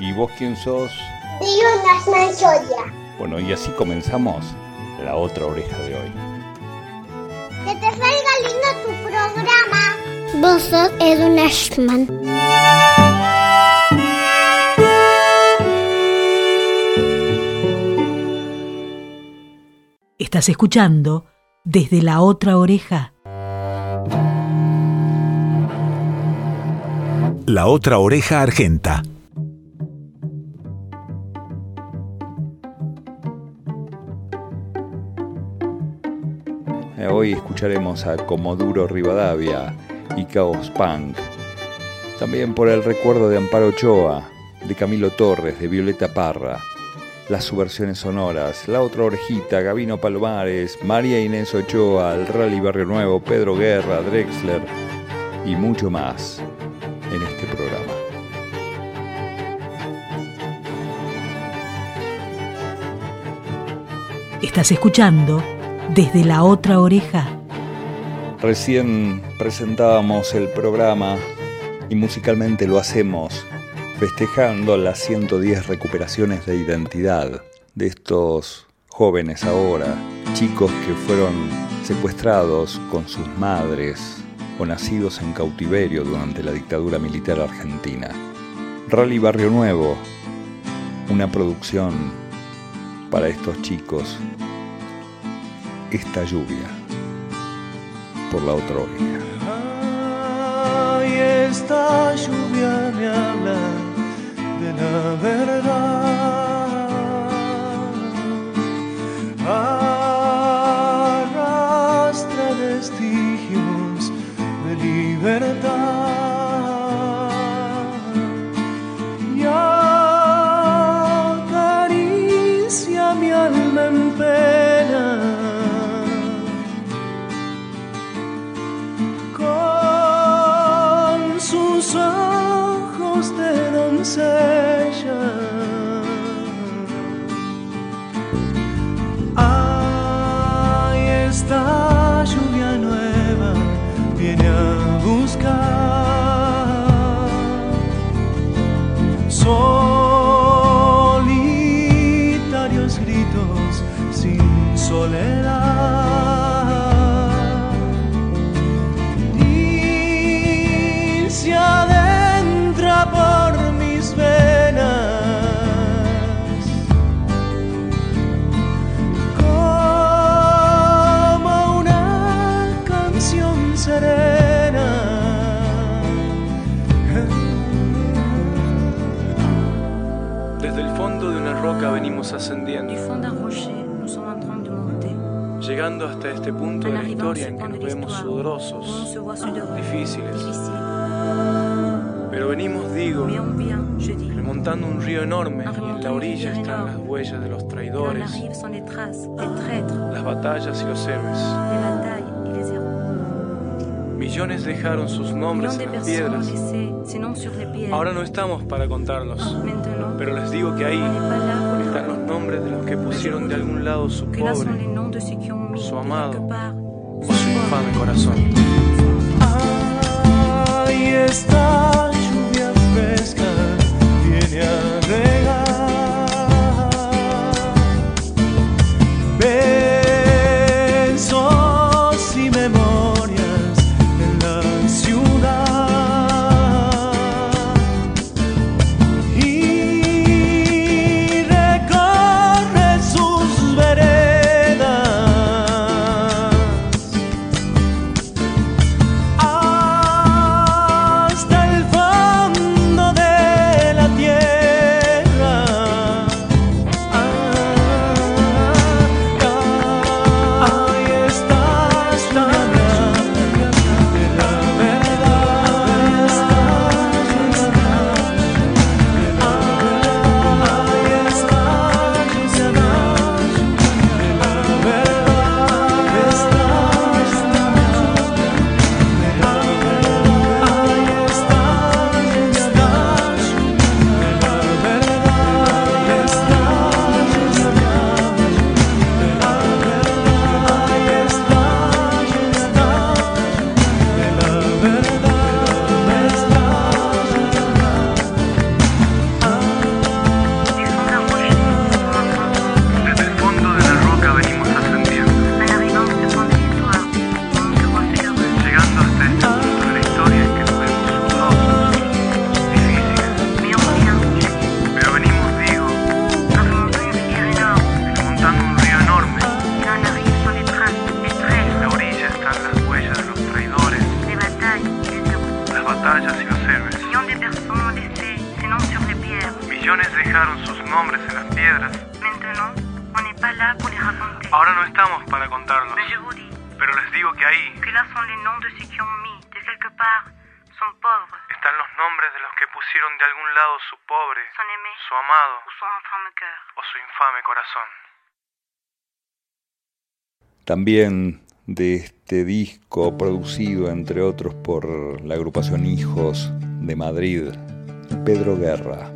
¿Y vos quién sos? Digo Nasman Soya. Bueno, y así comenzamos la otra oreja de hoy. Que te salga lindo tu programa. Vos sos Edwin Ashman. Estás escuchando desde la otra oreja. La otra oreja argenta. Escucharemos a Comoduro Rivadavia y Caos Punk. También por el recuerdo de Amparo Ochoa, de Camilo Torres, de Violeta Parra. Las subversiones sonoras, La Otra Orejita, Gabino Palomares, María Inés Ochoa, el Rally Barrio Nuevo, Pedro Guerra, Drexler y mucho más en este programa. Estás escuchando desde la otra oreja. Recién presentábamos el programa y musicalmente lo hacemos festejando las 110 recuperaciones de identidad de estos jóvenes ahora, chicos que fueron secuestrados con sus madres o nacidos en cautiverio durante la dictadura militar argentina. Rally Barrio Nuevo, una producción para estos chicos. Esta lluvia por la otra orilla. Ay, esta lluvia me habla de la verdad. Arrastra vestigios de libertad. De monter. llegando hasta este punto de la historia en que nos vemos sudorosos, difíciles. Pero venimos, digo, remontando un río enorme En y en la orilla están las huellas de los traidores, las batallas y los héroes. Millones dejaron sus nombres en las piedras. Ahora no estamos para contarlos, pero les digo que ahí nombres de los que pusieron de algún lado su pobre, Su amado, o su infame corazón. Ay, esta su infame corazón. También de este disco producido entre otros por la agrupación Hijos de Madrid, Pedro Guerra,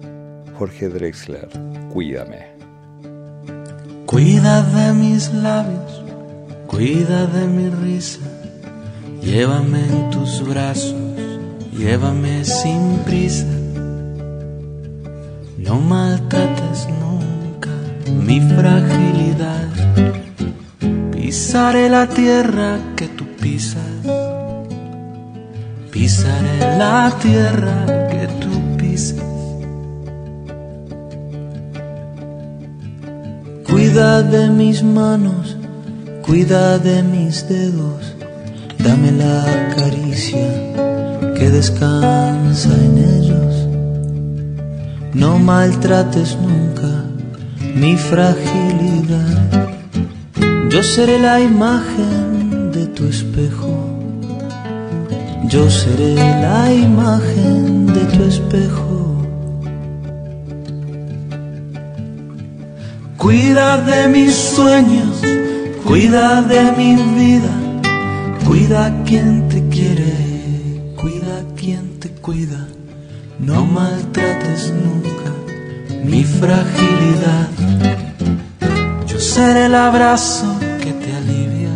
Jorge Drexler, Cuídame. Cuida de mis labios, cuida de mi risa, llévame en tus brazos, llévame sin prisa. No maltrates nunca mi fragilidad, pisaré la tierra que tú pisas, pisaré la tierra que tú pisas. Cuida de mis manos, cuida de mis dedos, dame la caricia que descansa en ellos. No maltrates nunca mi fragilidad. Yo seré la imagen de tu espejo. Yo seré la imagen de tu espejo. Cuida de mis sueños, cuida de mi vida, cuida quien te quiere, cuida quien te cuida. No maltrates nunca mi fragilidad. Yo seré el abrazo que te alivia.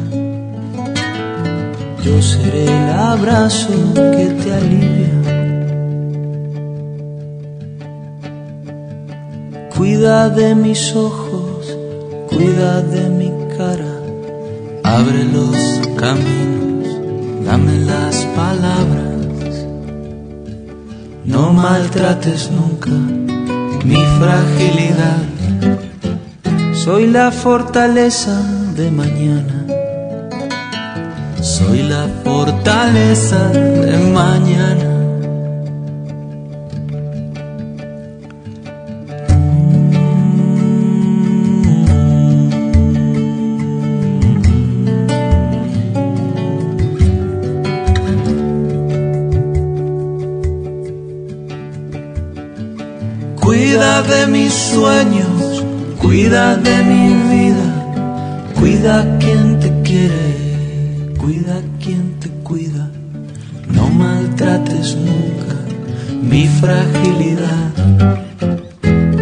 Yo seré el abrazo que te alivia. Cuida de mis ojos, cuida de mi cara. Abre los caminos, dame las palabras. No maltrates nunca mi fragilidad. Soy la fortaleza de mañana. Soy la fortaleza de mañana. de mis sueños, cuida de mi vida, cuida quien te quiere, cuida quien te cuida. No maltrates nunca mi fragilidad.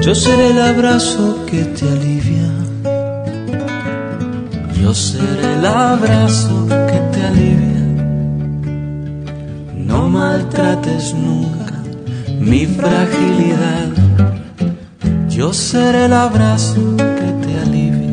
Yo seré el abrazo que te alivia. Yo seré el abrazo que te alivia. No maltrates nunca mi fragilidad. Yo seré el abrazo que te alivia.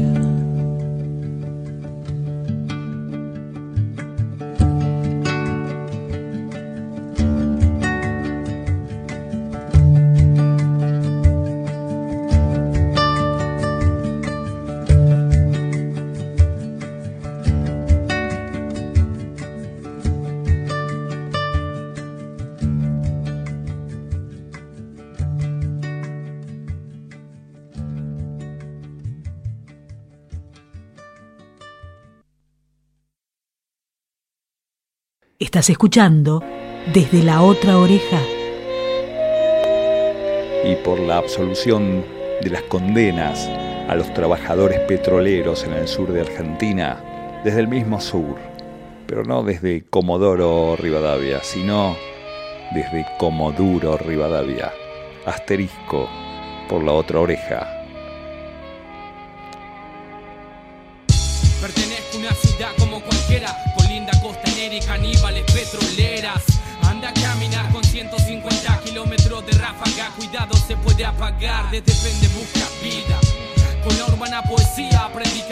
Estás escuchando desde la otra oreja. Y por la absolución de las condenas a los trabajadores petroleros en el sur de Argentina, desde el mismo sur, pero no desde Comodoro Rivadavia, sino desde Comoduro Rivadavia, asterisco por la otra oreja.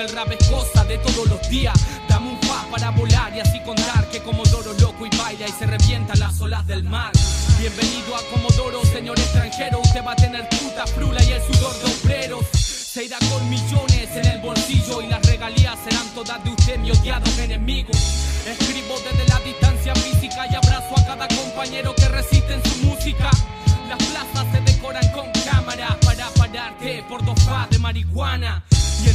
El rap es cosa de todos los días. Dame un fa para volar y así contar que Comodoro loco y baila y se revientan las olas del mar. Bienvenido a Comodoro, señor extranjero. Usted va a tener puta frula y el sudor de obreros. Se irá con millones en el bolsillo y las regalías serán todas de usted, mi odiado enemigo. Escribo desde la distancia física y abrazo a cada compañero que resiste en su música. Las plazas se decoran con cámaras para pararte por dos fas de marihuana.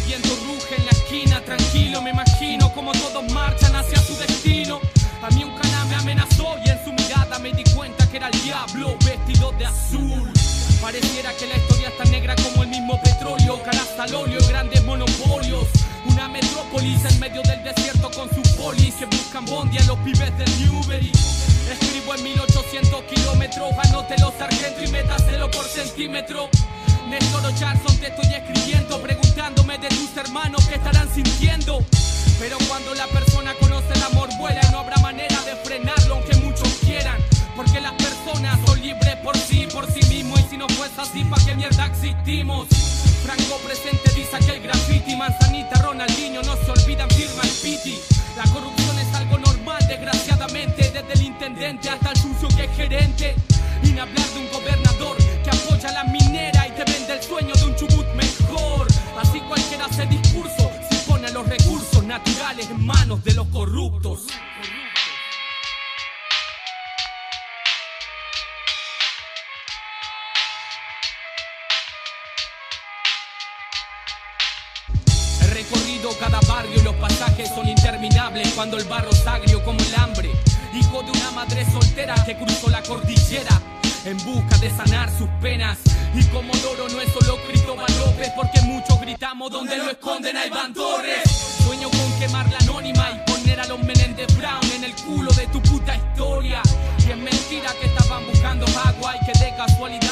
Viento ruge en la esquina, tranquilo, me imagino como todos marchan hacia su destino. A mí un cana me amenazó y en su mirada me di cuenta que era el diablo vestido de azul. Pareciera que la historia es tan negra como el mismo petróleo, caras al óleo y grandes monopolios. Una metrópolis en medio del desierto con sus polis que buscan bondi a los pibes del Newbery. Escribo en 1800 kilómetros, anótelo sargento y métaselo por centímetro. Néstor Jackson te estoy escribiendo, hermanos qué estarán sintiendo. Pero cuando la persona conoce el amor vuela, no habrá manera de frenarlo aunque muchos quieran. Porque las personas son libres por sí, por sí mismos. Y si no fuese así, ¿pa' qué mierda existimos? Franco presente dice que el graffiti, Manzanita, Ronaldinho, no se olvidan, firma el piti. La corrupción es algo normal, desgraciadamente, desde el intendente hasta el sucio que es gerente. Y ni hablar de un gobernador que apoya la minera y te vende el sueño de un chubut hace discurso, si pone los recursos naturales en manos de los corruptos. He recorrido cada barrio y los pasajes son interminables cuando el barro es como el hambre. Hijo de una madre soltera que cruzó la cordillera en busca de sanar sus penas. Y como Doro no es solo Cristóbal López, porque muchos gritamos donde lo esconden a Iván Torres. Sueño con quemar la anónima y poner a los Menéndez Brown en el culo de tu puta historia. Y es mentira que estaban buscando agua y que de casualidad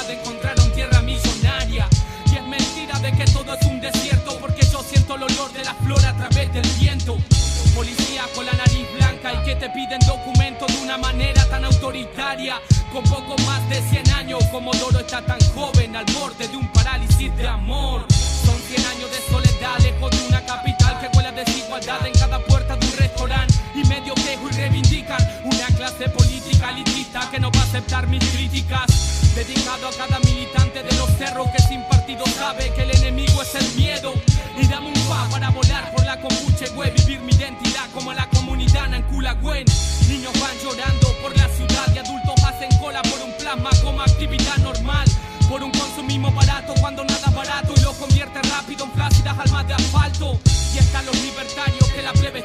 te piden documentos de una manera tan autoritaria. Con poco más de 100 años, como Doro está tan joven al borde de un parálisis de amor. Son 100 años de soledad lejos de una capital que huele a desigualdad en cada puerta de un restaurante. Y medio quejo y reivindican una clase política elitista que no va a aceptar mis críticas. Dedicado a cada militante de los cerros que sin partido sabe que el enemigo es el miedo. Y dame un pa para volar por la compuche web, comunidad en Culagüen. Niños van llorando por la ciudad y adultos hacen cola por un plasma como actividad normal. Por un consumismo barato cuando nada barato y lo convierte rápido en flácidas almas de asfalto. Y están los libertarios que la plebe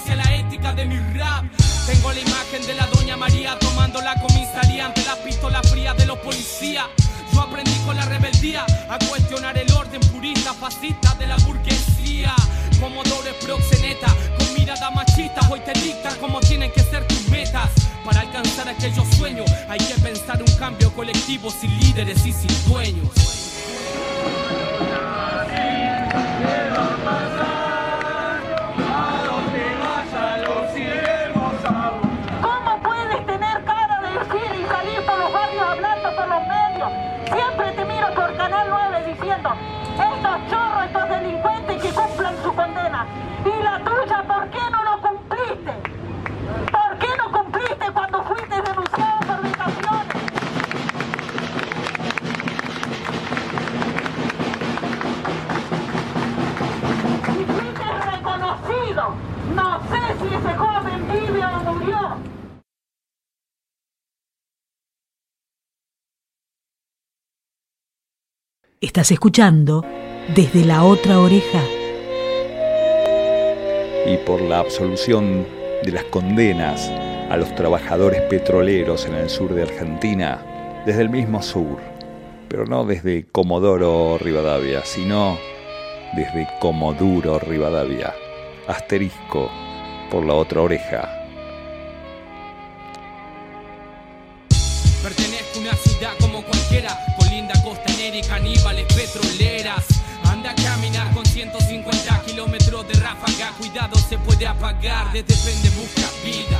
hacia la ética de mi rap. Tengo la imagen de la doña María tomando la comisaría ante las pistolas frías de los policías. Yo aprendí con la rebeldía a cuestionar el orden purista, fascista de la burguesía. Comodores proxeneta, con mirada machista, hoy te dictan cómo tienen que ser tus metas. Para alcanzar aquellos sueños hay que pensar un cambio colectivo sin líderes y sin dueños. Estás escuchando desde la otra oreja. y por la absolución de las condenas a los trabajadores petroleros en el sur de Argentina, desde el mismo sur, pero no desde Comodoro Rivadavia, sino desde Comoduro Rivadavia, asterisco por la otra oreja. Pertenezco a una ciudad como cualquiera, con linda costanera y caníbales puede apagar, de depende busca vida.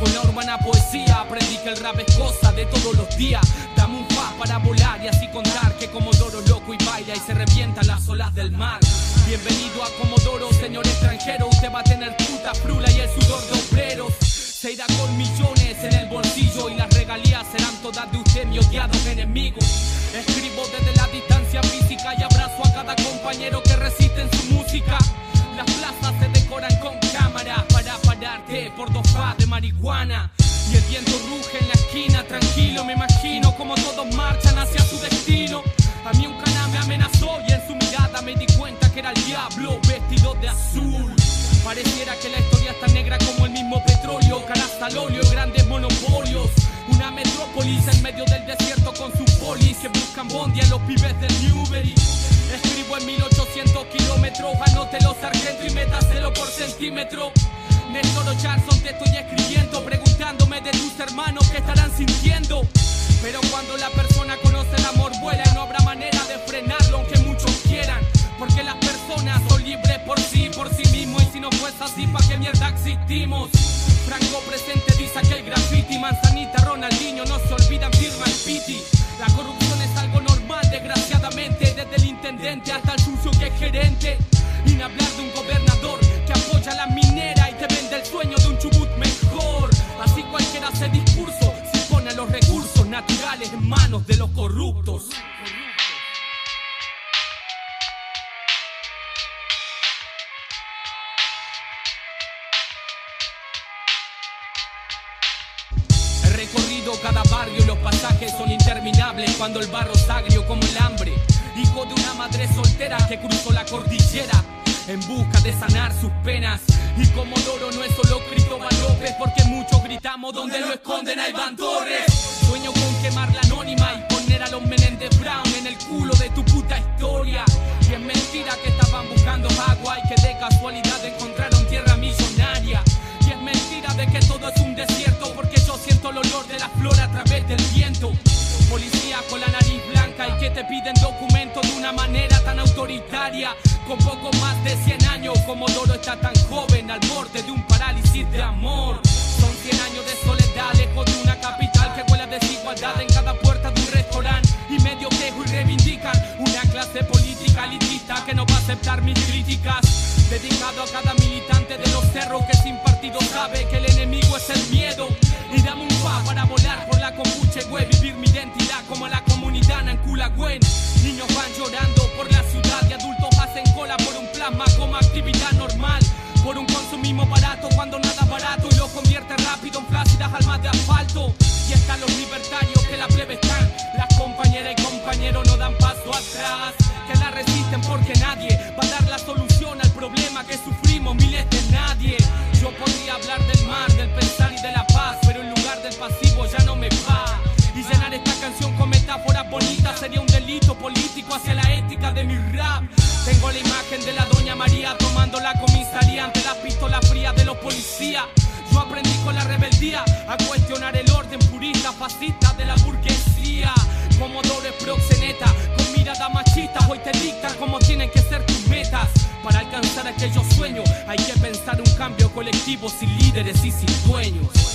Con la urbana poesía aprendí que el rap es cosa de todos los días. Dame un fa para volar y así contar que Comodoro loco y baila y se revientan las olas del mar. Bienvenido a Comodoro, señor extranjero. Usted va a tener puta frula y el sudor de obreros. Se irá con millones en el bolsillo y las regalías serán todas de usted, mi odiado enemigo. Escribo desde la distancia física y abrazo a cada compañero que resiste en su música. Las plazas se decoran con cámaras para pararte por dos fa de marihuana. Y el viento ruge en la esquina, tranquilo, me imagino como todos marchan hacia su destino. A mí un cana me amenazó y en su mirada me di cuenta que era el diablo vestido de azul. Pareciera que la historia es tan negra como el mismo petróleo, caras al óleo, grandes monopolios. Una metrópolis en medio del desierto con sus polis que buscan bondi a los pibes del Newbery. Escribo en 1800 kilómetros, anótelo sargento y métaselo por centímetro. Néstor Charson te estoy escribiendo, preguntándome de tus hermanos que estarán sintiendo. Pero cuando la persona conoce el amor vuela no habrá manera de frenarlo aunque muchos quieran. Porque las personas son libres por sí, por sí mismos y si no fuese así, ¿pa' qué mierda existimos? Franco presente en manos de los corruptos. He recorrido cada barrio y los pasajes son interminables cuando el barro es agrio como el hambre. Hijo de una madre soltera que cruzó la cordillera en busca de sanar sus penas. Y como Loro no es solo Cristóbal López, porque muchos gritamos donde lo esconden a Iván Torres. Quemar la anónima y poner a los Menéndez Brown en el culo de tu puta historia. Y es mentira que estaban buscando agua y que de casualidad encontraron tierra millonaria. Y es mentira de que todo es un desierto porque yo siento el olor de la flor a través del viento. Policía con la nariz blanca y que te piden documentos de una manera tan autoritaria. Con poco más de 100 años, como Doro está tan metáforas bonitas sería un delito político hacia la ética de mi rap. Tengo la imagen de la doña María tomando la comisaría ante las pistolas frías de los policías. Yo aprendí con la rebeldía a cuestionar el orden purista, fascista de la burguesía. proxeneta con mirada machista. Hoy te dictan cómo tienen que ser tus metas. Para alcanzar aquellos sueños hay que pensar un cambio colectivo sin líderes y sin dueños.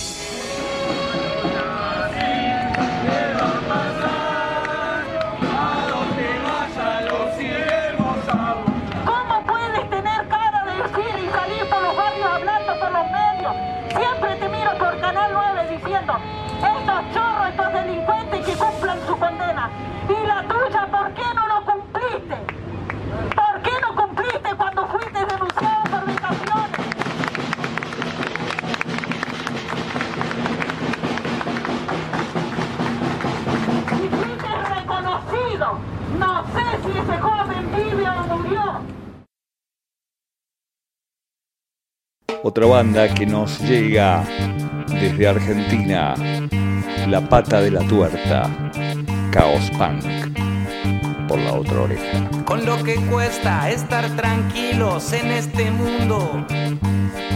Otra banda que nos llega desde Argentina, La Pata de la Tuerta, Chaos Punk, por la otra oreja. Con lo que cuesta estar tranquilos en este mundo.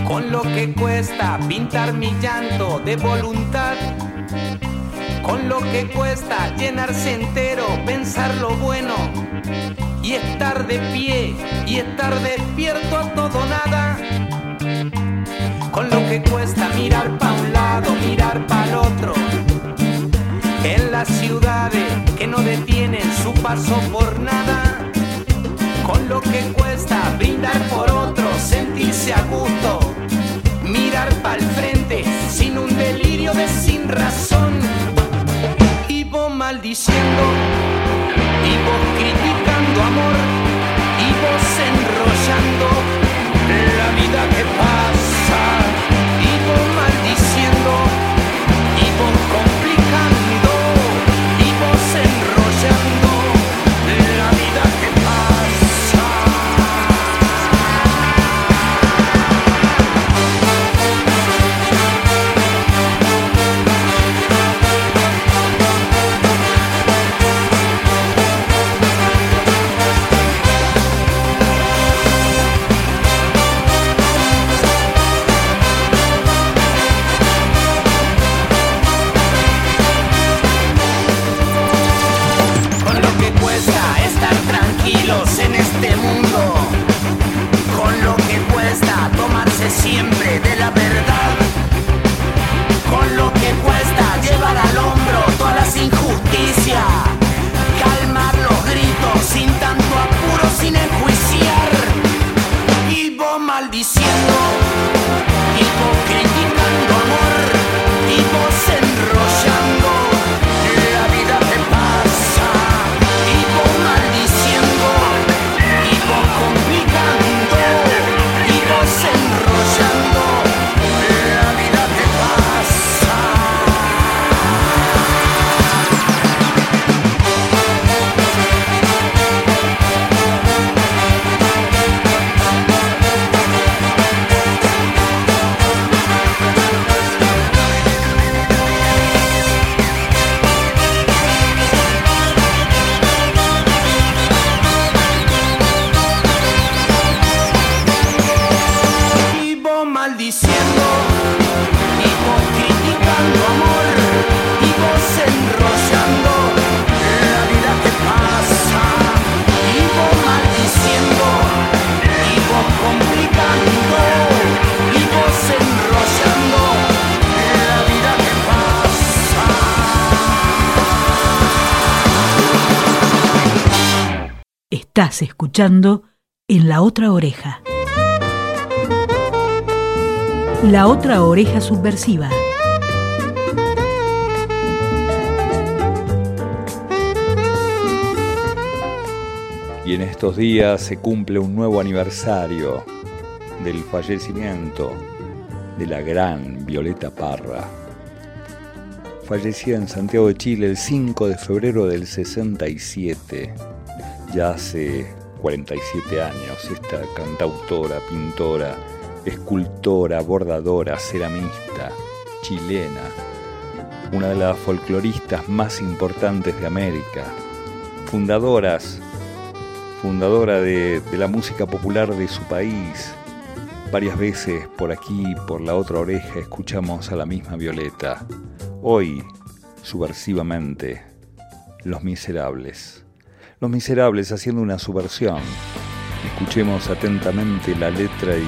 Con lo que cuesta pintar mi llanto de voluntad. Con lo que cuesta llenarse entero, pensar lo bueno. Y estar de pie y estar despierto a todo nada. Con lo que cuesta mirar pa' un lado, mirar para el otro. En las ciudades que no detienen su paso por nada. Con lo que cuesta brindar por otro, sentirse a gusto. Mirar para el frente sin un delirio de sin razón. Y vos maldiciendo, Estás escuchando en la otra oreja. La otra oreja subversiva. Y en estos días se cumple un nuevo aniversario del fallecimiento de la gran Violeta Parra. Fallecida en Santiago de Chile el 5 de febrero del 67, ya hace 47 años, esta cantautora, pintora, escultora, bordadora, ceramista, chilena, una de las folcloristas más importantes de América, fundadoras, fundadora de, de la música popular de su país, Varias veces por aquí, por la otra oreja, escuchamos a la misma Violeta. Hoy, subversivamente, Los Miserables. Los Miserables haciendo una subversión. Escuchemos atentamente la letra y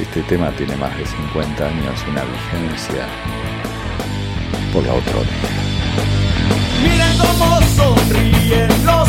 este tema tiene más de 50 años, una vigencia por la otra. Miren cómo sonríen los